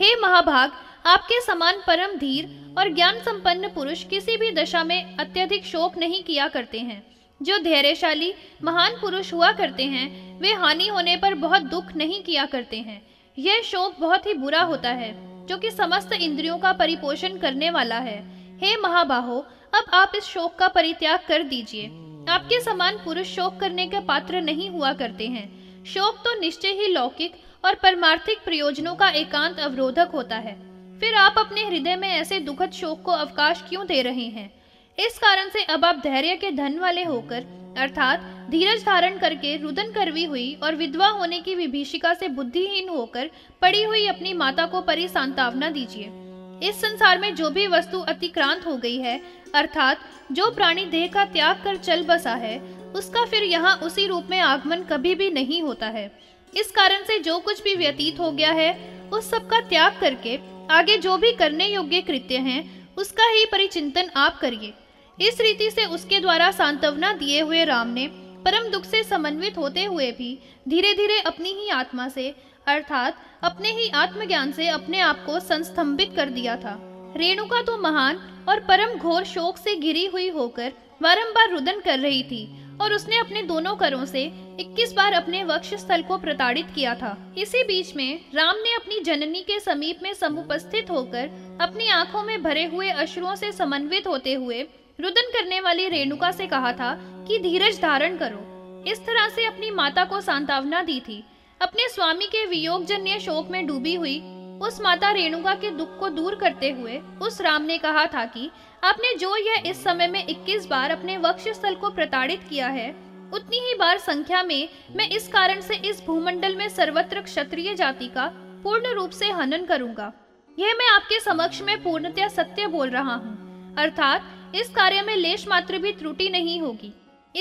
हे महाभाग, आपके समान परम धीर और ज्ञान संपन्न पुरुष किसी भी दशा में अत्यधिक शोक नहीं किया करते हैं। जो धैर्यशाली, महान पुरुष हुआ करते हैं, वे हानि होने पर बहुत दुख नहीं किया करते हैं। यह शोक बहुत ही बुरा होता है, जो कि समस्त इंद्रियों का परिपोषण करने वाला है। हे महाबाहो, अब आप इस शोक का परित्याग कर दीजिए। आपके समान पुरुष शोक करने के पात्र नहीं हुआ करते हैं। शोक तो निश्चय ही लौकिक और परमार्थिक प्रयोजनों का एकांत अवरोधक होता है। फिर आप अपने हृदय में ऐसे दुखद शोक को अवकाश क्यों दे रहे हैं? इस कारण से अब आप धैर्य के धन वाले होकर, अर्थात धीरज धारण करके रुदन करवी हुई और विधवा होने की विभीषिका से बुद्धिहीन होकर पड़ी हुई अपनी माता को परिसांतावना दीजिए। इस संसार में जो भी वस्तु अतिक्रांत हो गई है, अर्थात जो प्राणी देह का त्याग कर चल बसा है, उसका फिर यहाँ उसी रूप में आगमन कभी भी नहीं होता है। इस कारण से जो कुछ भी व्यतीत हो गया है, उस सब का त्याग करके आगे जो भी करने योग्य कृत्य हैं, उसका ही परिचिंतन आप करिए। इस रीति से उसके द्वारा सांत्वना दिए हुए राम ने परम दुख से समन्वित होते हुए भी धीरे धीरे अपनी ही आत्मा से अर्थात अपने ही आत्मज्ञान से अपने आप को संस्तंभित कर दिया था। रेणुका तो महान और परम घोर शोक से घिरी हुई होकर बारंबार रुदन कर रही थी और उसने अपने दोनों करों से 21 बार अपने वक्ष स्थल को प्रताड़ित किया था। इसी बीच में राम ने अपनी जननी के समीप में समुपस्थित होकर अपनी आँखों में भरे हुए अश्रुओं से समन्वित होते हुए रुदन करने वाली रेणुका से कहा था कि धीरज धारण करो। इस तरह से अपनी माता को सांत्वना दी थी अपने स्वामी के वियोग जन्य शोक में डूबी हुई उस माता रेणुका के दुख को दूर करते हुए उस राम ने कहा था कि आपने जो यह इस समय में 21 बार अपने वक्ष को प्रताड़ित किया है, उतनी ही बार संख्या में मैं इस कारण से इस भूमंडल में सर्वत्र क्षत्रिय जाति का पूर्ण रूप से हनन करूँगा। यह मैं आपके समक्ष में पूर्णतया सत्य बोल रहा हूँ, अर्थात इस कार्य में लेश मात्र भी त्रुटि नहीं होगी।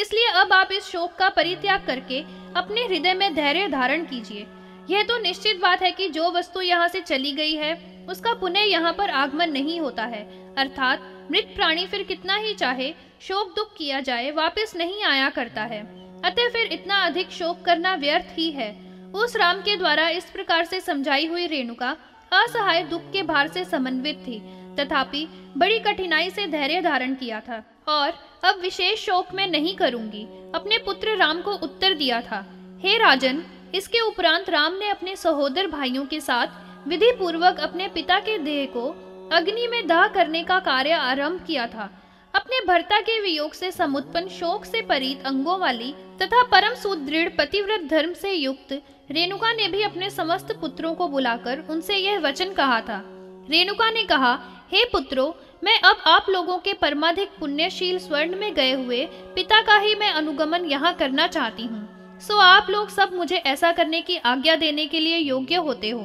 इसलिए अब आप इस शोक का परित्याग करके अपने हृदय में धैर्य धारण कीजिए। यह तो निश्चित बात है कि जो वस्तु यहाँ से चली गई है, उसका पुनः यहाँ पर आगमन नहीं होता है। अर्थात, मृत प्राणी फिर कितना ही चाहे, शोक दुख किया जाए, वापस नहीं आया करता है। अतः फिर इतना अधिक शोक करना व्यर्थ ही है। उस राम के द्वारा इस प्रकार से समझाई हुई रेणुका असहाय दुख के भार से समन्वित थी। तथापि, बड़ी कठिनाई से धैर्य धारण किया था। और अब विशेष शोक में नहीं करूँगी। अपने पुत्र राम को उत्तर दिया था। हे राजन, इसके उपरांत राम ने अपने सहोदर भाइयों के साथ विधि पूर्वक अपने पिता के देह को अग्नि में दाह करने का कार्य आरंभ किया था। अपने भर्ता के वियोग से समुत्पन्न शोक से परीत अंगों वाली तथा परम सुदृढ़ पतिव्रत धर्म से युक्त रेणुका ने भी अपने समस्त पुत्रों को बुलाकर उनसे यह वचन कहा था। रेणुका ने कहा, हे पुत्रों मैं अब आप लोगों के परमाधिक पुण्यशील स्वर्ण में गए हुए पिता का ही मैं अनुगमन यहाँ करना चाहती हूँ। सो आप लोग सब मुझे ऐसा करने की आज्ञा देने के लिए योग्य होते हो।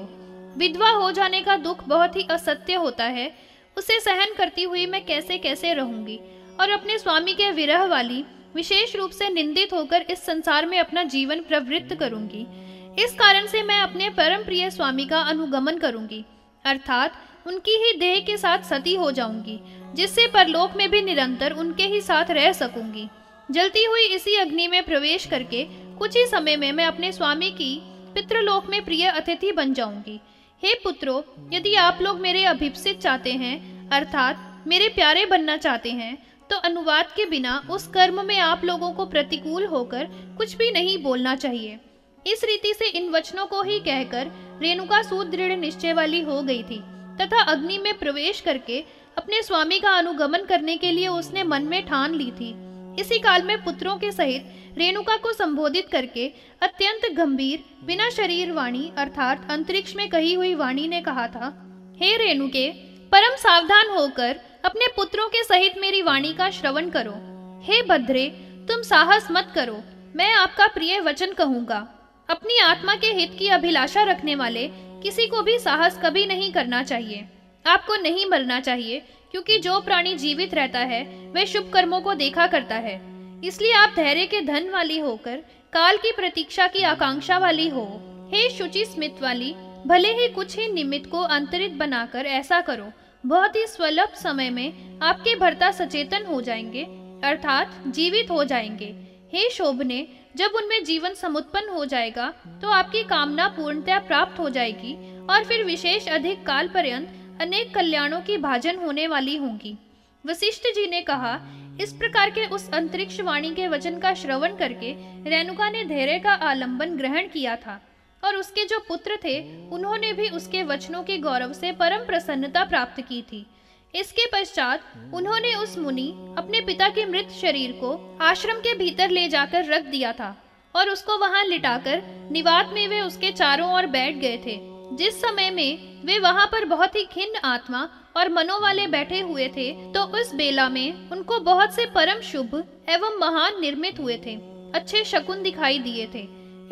विधवा हो जाने का दुख बहुत ही असत्य होता है। उसे सहन करती हुई मैं कैसे कैसे रहूँगी? और अपने स्वामी के विरह वाली, विशेष रूप से निंदित होकर इस संसार में अपना जीवन प्रवृत्त करूँगी। इस कारण से मैं अपने परम प्रिय स्वामी का अनुगमन करूँगी। अर्थात उनकी ही देह के साथ सती हो जाऊँगी, जिससे परलोक में भी निरंतर उनके ही साथ रह सकूँगी। जलती हुई इसी अग्नि में प्रवेश करके कुछ ही समय में मैं अपने स्वामी की पितृलोक में प्रिय अतिथि बन जाऊँगी। हे पुत्रो, यदि आप लोग मेरे अभिप्सित चाहते हैं, अर्थात मेरे प्यारे बनना चाहते हैं तो अनुवाद के बिना उस कर्म में आप लोगों को प्रतिकूल होकर कुछ भी नहीं बोलना चाहिए। इस रीति से इन वचनों को ही कहकर रेणुका सुदृढ़ निश्चय वाली हो गई थी। तथा अग्नि में प्रवेश करके अपने स्वामी का अनुगमन करने के लिए उसने मन में ठान ली थी। इसी काल में पुत्रों के सहित रेणुका को संबोधित करके अत्यंत गंभीर, बिना शरीर वाणी, अर्थात अंतरिक्ष में कही हुई वाणी ने कहा था, हे रेणुके, परम सावधान होकर अपने पुत्रों के सहित मेरी वाणी का श्रवण करो। हे भद्रे, तुम साहस मत करो, मैं आपका प्रिय वचन कहूँगा। अपनी आत्मा के हित की अभिलाषा रखने वाले किसी को भी साहस कभी नहीं करना चाहिए। आपको नहीं मरना चाहिए, क्योंकि जो प्राणी जीवित रहता है, वह शुभ कर्मों को देखा करता है। इसलिए आप धैर्य के धन वाली होकर, काल की प्रतीक्षा की आकांक्षा वाली हो, हे शुचि स्मित वाली, भले ही कुछ ही निमित्त को अंतरित बनाकर ऐसा करो, बहुत ही स्वल्प समय में आपके भर्ता सचेतन हो जाएँगे, अर्थात जीवित हो जाएँगे। हे शोभने जब उनमें जीवन समुत्पन्न हो जाएगा तो आपकी कामना पूर्णतया प्राप्त हो जाएगी और फिर विशेष अधिक काल पर्यंत अनेक कल्याणों की भाजन होने वाली होंगी। वशिष्ठ जी ने कहा, इस प्रकार के उस अंतरिक्ष वाणी के वचन का श्रवण करके रेणुका ने धैर्य का आलंबन ग्रहण किया था और उसके जो पुत्र थे, उन्होंने भी उसके वचनों के गौरव से परम प्रसन्नता प्राप्त की थी। इसके पश्चात उन्होंने उस मुनि अपने पिता के मृत शरीर को आश्रम के भीतर ले जाकर रख दिया था और उसको वहाँ लिटाकर निवात में वे उसके चारों ओर बैठ गए थे। जिस समय में वे वहाँ पर बहुत ही खिन्न आत्मा और मनो वाले बैठे हुए थे तो उस बेला में उनको बहुत से परम शुभ एवं महान निर्मित हुए थे। अच्छे शकुन दिखाई दिए थे।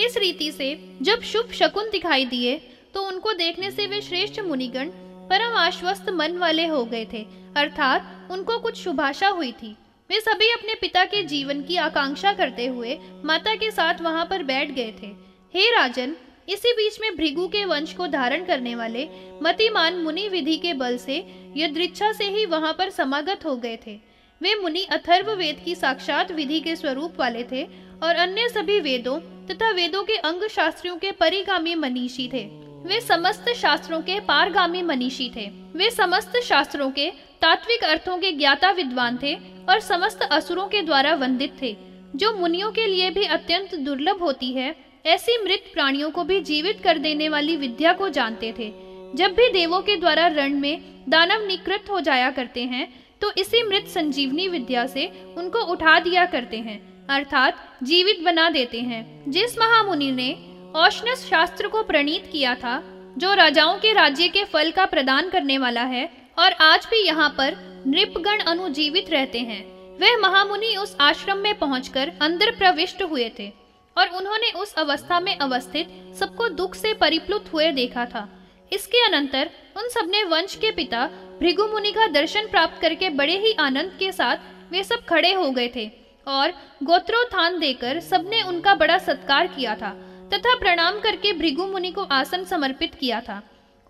इस रीति से जब शुभ शकुन दिखाई दिए तो उनको देखने से वे श्रेष्ठ मुनिगण परम आश्वस्त मन वाले हो गए थे। अर्थात, उनको कुछ शुभाशा हुई थी। वे सभी अपने पिता के जीवन की आकांक्षा करते हुए माता के साथ वहाँ पर बैठ गए थे। हे राजन, इसी बीच में भृगु के वंश को धारण करने वाले मतिमान मुनि विधि के बल से यदृच्छा से ही वहाँ पर समागत हो गए थे। वे मुनि अथर्व वेद की साक्षात विधि के स्वरूप वाले थे और अन्य सभी वेदों तथा वेदों के अंग शास्त्रियों के परिगामी मनीषी थे। वे समस्त शास्त्रों के पारगामी मनीषी थे। वे समस्त शास्त्रों के तात्विक अर्थों के ज्ञाता विद्वान थे और समस्त असुरों के द्वारा वंदित थे। जो मुनियों के लिए भी अत्यंत दुर्लभ होती है, ऐसी मृत प्राणियों को भी जीवित कर देने वाली विद्या को जानते थे। जब भी देवों के द्वारा रण में दानव निकृत हो जाया करते हैं तो इसी मृत संजीवनी विद्या से उनको उठा दिया करते हैं, अर्थात जीवित बना देते हैं। जिस महामुनि ने औष्णस शास्त्र को प्रणीत किया था, जो राजाओं के राज्य के फल का प्रदान करने वाला है, और आज भी यहाँ पर नृपगण अनुजीवित रहते हैं। वह महामुनि उस आश्रम में पहुंचकर अंदर प्रविष्ट हुए थे, और उन्होंने उस अवस्था में अवस्थित सबको दुख से परिप्लुत हुए देखा था। इसके अनंतर उन सबने वंश के पिता भृगु मुनि का दर्शन प्राप्त करके बड़े ही आनंद के साथ वे सब खड़े हो गए थे, और गोत्रोत्थान देकर सबने उनका बड़ा सत्कार किया था। तथा प्रणाम करके भृगु मुनि को आसन समर्पित किया था।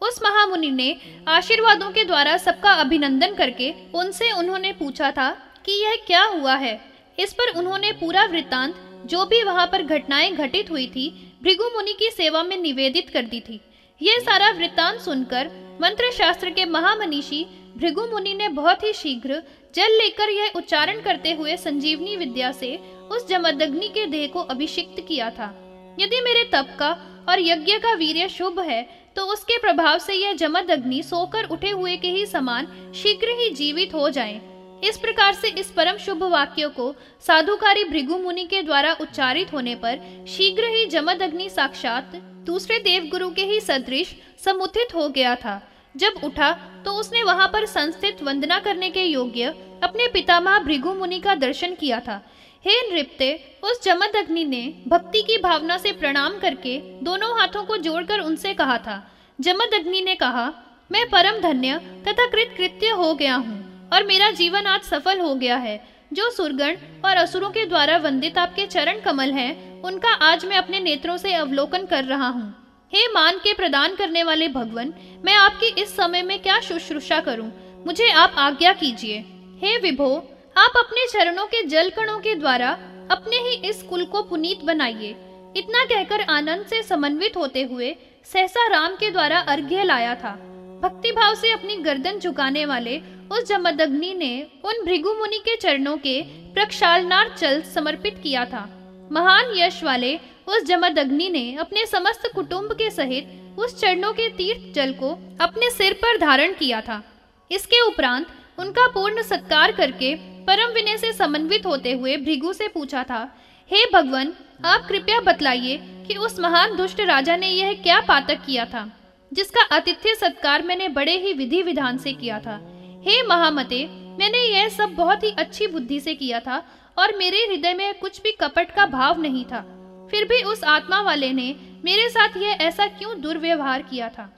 उस महामुनि ने आशीर्वादों के द्वारा सबका अभिनंदन करके उनसे उन्होंने पूछा था कि यह क्या हुआ है। इस पर उन्होंने पूरा वृत्तांत, जो भी वहाँ पर घटनाएँ घटित हुई थी, भृगु मुनि की सेवा में निवेदित कर दी थी। यह सारा वृत्तांत सुनकर मंत्र शास्त्र के महामनीषी भृगु मुनि ने बहुत ही शीघ्र जल लेकर यह उच्चारण करते हुए संजीवनी विद्या से उस जमदग्नि के देह को अभिषिक्त किया था। यदि मेरे तप का और यज्ञ का वीर्य शुभ है तो उसके प्रभाव से यह जमद अग्नि सोकर उठे हुए के ही समान शीघ्र ही जीवित हो जाए। इस प्रकार से इस परम शुभ वाक्य को साधुकारी भृगु मुनि के द्वारा उच्चारित होने पर शीघ्र ही जमद अग्नि साक्षात दूसरे देव गुरु के ही सदृश समुथित हो गया था। जब उठा तो उसने वहाँ पर संस्थित वंदना करने के योग्य अपने पितामह भृगु मुनि का दर्शन किया था। हे नृत्य उस जमद अग्नि ने भक्ति की भावना से प्रणाम करके दोनों हाथों को जोड़कर उनसे कहा था। जमद अग्नि ने कहा मैं परम धन्य तथा कृत कृत्य हो गया हूँ और मेरा जीवन आज सफल हो गया है। जो सुरगण और असुरों के द्वारा वंदित आपके चरण कमल हैं, उनका आज मैं अपने नेत्रों से अवलोकन कर रहा हूँ। हे मान के प्रदान करने वाले भगवान मैं आपकी इस समय में क्या शुश्रूषा करूँ? मुझे आप आज्ञा कीजिए। हे विभो आप अपने चरणों के जल कणों के द्वारा अपने ही इस कुल को पुनीत बनाइए। इतना कहकर आनंद से समन्वित होते हुए सहसा राम के द्वारा अर्घ्य लाया था। भक्ति भाव से अपनी गर्दन झुकाने वाले उस जमदग्नि ने उन भृगु मुनि के चरणों के प्रक्षालनार चल समर्पित किया था। महान यश वाले उस जमदग्नि ने अपने समस्त कुटुंब के सहित उस चरणों के तीर्थ जल को अपने सिर पर धारण किया था। इसके उपरांत उनका पूर्ण सत्कार करके परम विनय से समन्वित होते हुए भृगु से पूछा था, हे hey भगवान, आप कृपया बतलाइए कि उस महान दुष्ट राजा ने यह क्या पातक किया था, जिसका आतिथ्य सत्कार मैंने बड़े ही विधि विधान से किया था? हे महामते, मैंने यह सब बहुत ही अच्छी बुद्धि से किया था और मेरे हृदय में कुछ भी कपट का भाव नहीं था। फिर भी उस आत्मा वाले ने मेरे साथ यह ऐसा क्यों दुर्व्यवहार किया था?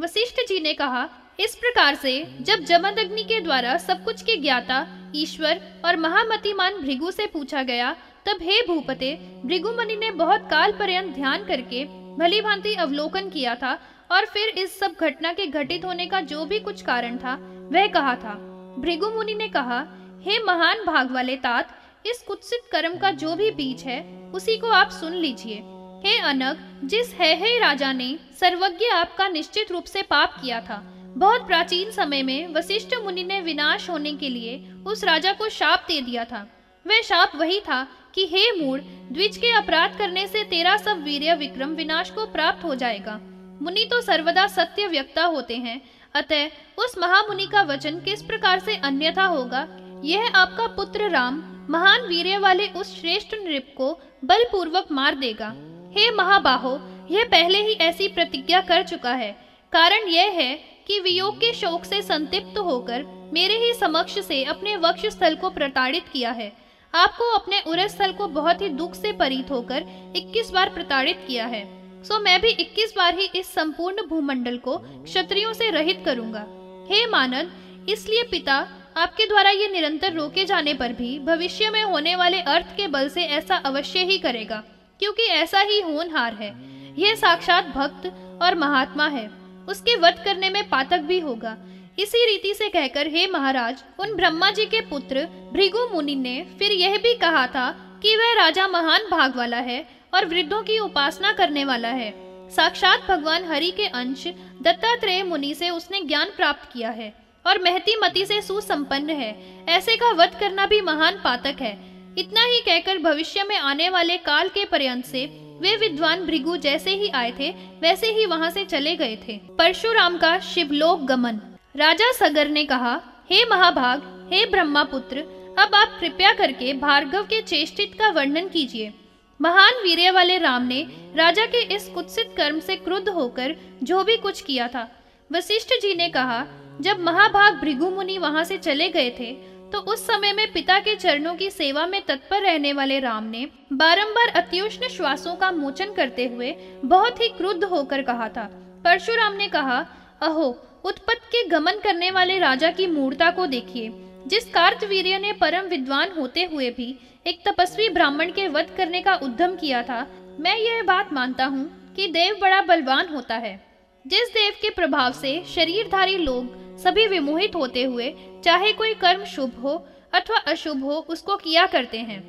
वशिष्ठ जी ने कहा, इस प्रकार से जब जमदग्नि के द्वारा सब कुछ के ज्ञाता ईश्वर और महामतिमान भृगु से पूछा गया, तब हे भूपते, भृगुमणि ने बहुत काल पर्यंत ध्यान करके भली भांति अवलोकन किया था और फिर इस सब घटना के घटित होने का जो भी कुछ कारण था, वह कहा था। भृगु मुनि ने कहा, हे महान भाग वाले तात, इस कुत्सित कर्म का जो भी बीज है, उसी को आप सुन लीजिए। हे अनग, जिस है हे राजा ने सर्वज्ञ आपका निश्चित रूप से पाप किया था बहुत प्राचीन समय में वशिष्ठ मुनि ने विनाश होने के लिए उस राजा को शाप दे दिया था। वह शाप वही था कि, हे मूड द्विज के अपराध करने से तेरा सब वीर्य विक्रम विनाश को प्राप्त हो जाएगा। मुनि तो सर्वदा सत्य व्यक्ता होते हैं। अतः उस महामुनि का वचन किस प्रकार से अन्यथा होगा? यह आपका पुत्र राम, महान वीर्य वाले उस श्रेष्ठ नृप को बलपूर्वक मार देगा। हे महाबाहो, यह पहले ही ऐसी प्रतिज्ञा कर चुका है। कारण यह है कि वियोग के शोक से संतिप्त होकर मेरे ही समक्ष से अपने वक्ष स्थल को प्रताड़ित किया है। आपको अपने उर स्थल को बहुत ही दुख से परित होकर 21 बार प्रताड़ित किया है। सो मैं भी 21 बार ही इस संपूर्ण भूमंडल को क्षत्रियों से रहित करूँगा। हे मानद इसलिए पिता, आपके द्वारा ये निरंतर रोके जाने पर भी भविष्य में होने वाले अर्थ के बल से ऐसा अवश्य ही करेगा, क्योंकि ऐसा ही होनहार है। यह साक्षात भक्त और महात्मा है। उसके वध करने में पातक भी होगा। इसी रीति से कहकर, हे महाराज, उन ब्रह्मा जी के पुत्र भृगु मुनि ने फिर यह भी कहा था कि वह राजा महान भाग वाला है और वृद्धों की उपासना करने वाला है। साक्षात भगवान हरि के अंश दत्तात्रेय मुनि से उसने ज्ञान प्राप्त किया है और महती मती से सुसंपन्न है। ऐसे का वध करना भी महान पातक है। इतना ही कहकर भविष्य में आने वाले काल के पर्यंत से वे विद्वान भृगु जैसे ही आए थे, वैसे ही वहाँ से चले गए थे। परशुराम का शिवलोक गमन। राजा सगर ने कहा, हे महाभाग, हे ब्रह्मा पुत्र अब आप कृपया करके भार्गव के चेष्टित का वर्णन कीजिए। महान वीर्य वाले राम ने राजा के इस कुत्सित कर्म से क्रुद्ध होकर जो भी कुछ किया था। वशिष्ठ जी ने कहा, जब महाभाग भृगु मुनि वहाँ से चले गए थे तो उस समय में पिता के चरणों की सेवा में तत्पर रहने वाले राम ने बारंबार अत्युष्ण श्वासों का मोचन करते हुए बहुत ही क्रुद्ध होकर कहा था। परशुराम ने कहा, अहो, उत्पत्त के गमन करने वाले राजा की मूर्ता को देखिए। जिस कार्तवीर्य ने परम विद्वान होते हुए भी एक तपस्वी ब्राह्मण के वध करने का उद्यम किया था, मैं यह बात मानता हूँ कि देव बड़ा बलवान होता है। जिस देव के प्रभाव से शरीरधारी लोग सभी विमोहित होते हुए, चाहे कोई कर्म शुभ हो अथवा अशुभ हो, उसको किया करते हैं।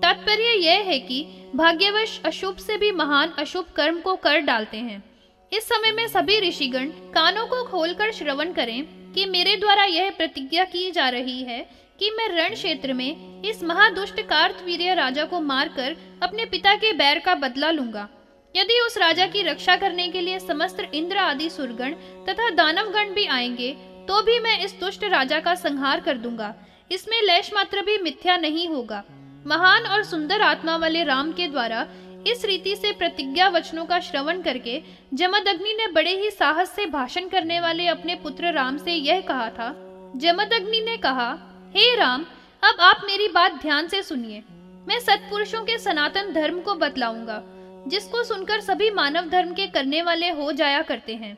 तात्पर्य यह है कि भाग्यवश अशुभ से भी महान अशुभ कर्म को कर डालते हैं। इस समय में सभी ऋषिगण कानों को खोलकर श्रवण करें कि मेरे द्वारा यह प्रतिज्ञा की जा रही है कि मैं रण क्षेत्र में इस महादुष्ट कार्तवीर्य राजा को मारकर अपने पिता के बैर का बदला लूँगा। यदि उस राजा की रक्षा करने के लिए समस्त इंद्र आदि सुरगण तथा दानवगण भी आएँगे तो भी मैं इस दुष्ट राजा का संहार कर दूँगा। इसमें लेश मात्र भी मिथ्या नहीं होगा। महान और सुंदर आत्मा वाले राम के द्वारा इस रीति से प्रतिज्ञा वचनों का श्रवण करके जमदग्नि ने बड़े ही साहस से भाषण करने वाले अपने पुत्र राम से यह कहा था। जमदग्नि ने कहा, हे hey राम, अब आप मेरी बात ध्यान से सुनिए। मैं सत्पुरुषों के सनातन धर्म को बतलाऊँगा, जिसको सुनकर सभी मानव धर्म के करने वाले हो जाया करते हैं।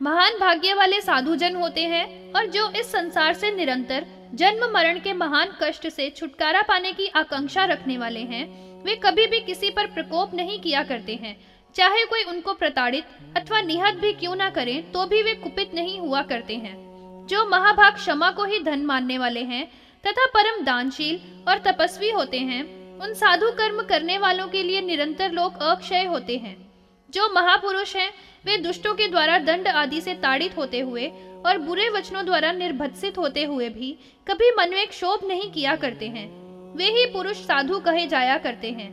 महान भाग्य वाले साधुजन होते हैं और जो इस संसार से निरंतर जन्म मरण के महान कष्ट से छुटकारा पाने की आकांक्षा रखने वाले हैं, वे कभी भी किसी पर प्रकोप नहीं किया करते हैं। चाहे कोई उनको प्रताड़ित अथवा निहत भी क्यों ना करे तो भी वे कुपित नहीं हुआ करते हैं। जो महाभाग क्षमा को ही धन मानने वाले हैं तथा परम दानशील और तपस्वी होते हैं, उन साधु कर्म करने वालों के लिए निरंतर लोग अक्षय होते हैं। जो महापुरुष हैं, वे दुष्टों के द्वारा दंड आदि से ताड़ित होते हुए और बुरे वचनों द्वारा निर्भत्सित होते हुए भी कभी मन में क्षोभ नहीं किया करते हैं। वे ही पुरुष साधु कहे जाया करते हैं।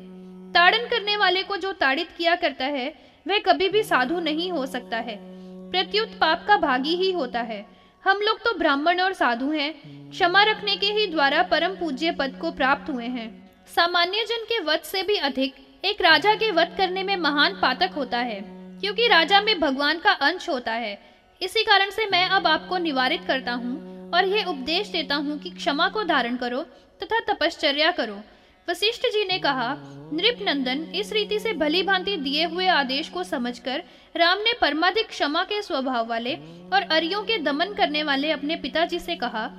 ताड़न करने वाले को जो ताड़ित किया करता है, वह कभी भी साधु नहीं हो सकता है। प्रत्युत पाप का भागी ही होता है। हम लोग तो ब्राह्मण और साधु हैं, क्षमा रखने के ही द्वारा परम पूज्य पद को प्राप्त हुए हैं। सामान्य जन के वध से भी अधिक एक राजा के वध करने में महान पातक होता है, क्योंकि राजा में भगवान का अंश होता है। इसी कारण से मैं अब आपको निवारित करता हूँ और यह उपदेश देता हूँ कि क्षमा को धारण करो तथा तपश्चर्या करो। वशिष्ठ जी ने कहा नृप नंदन इस रीति से भली भांति दिए हुए आदेश को समझकर राम ने परमाधिक क्षमा के स्वभाव वाले और अरियों के दमन करने वाले अपने पिताजी से कहा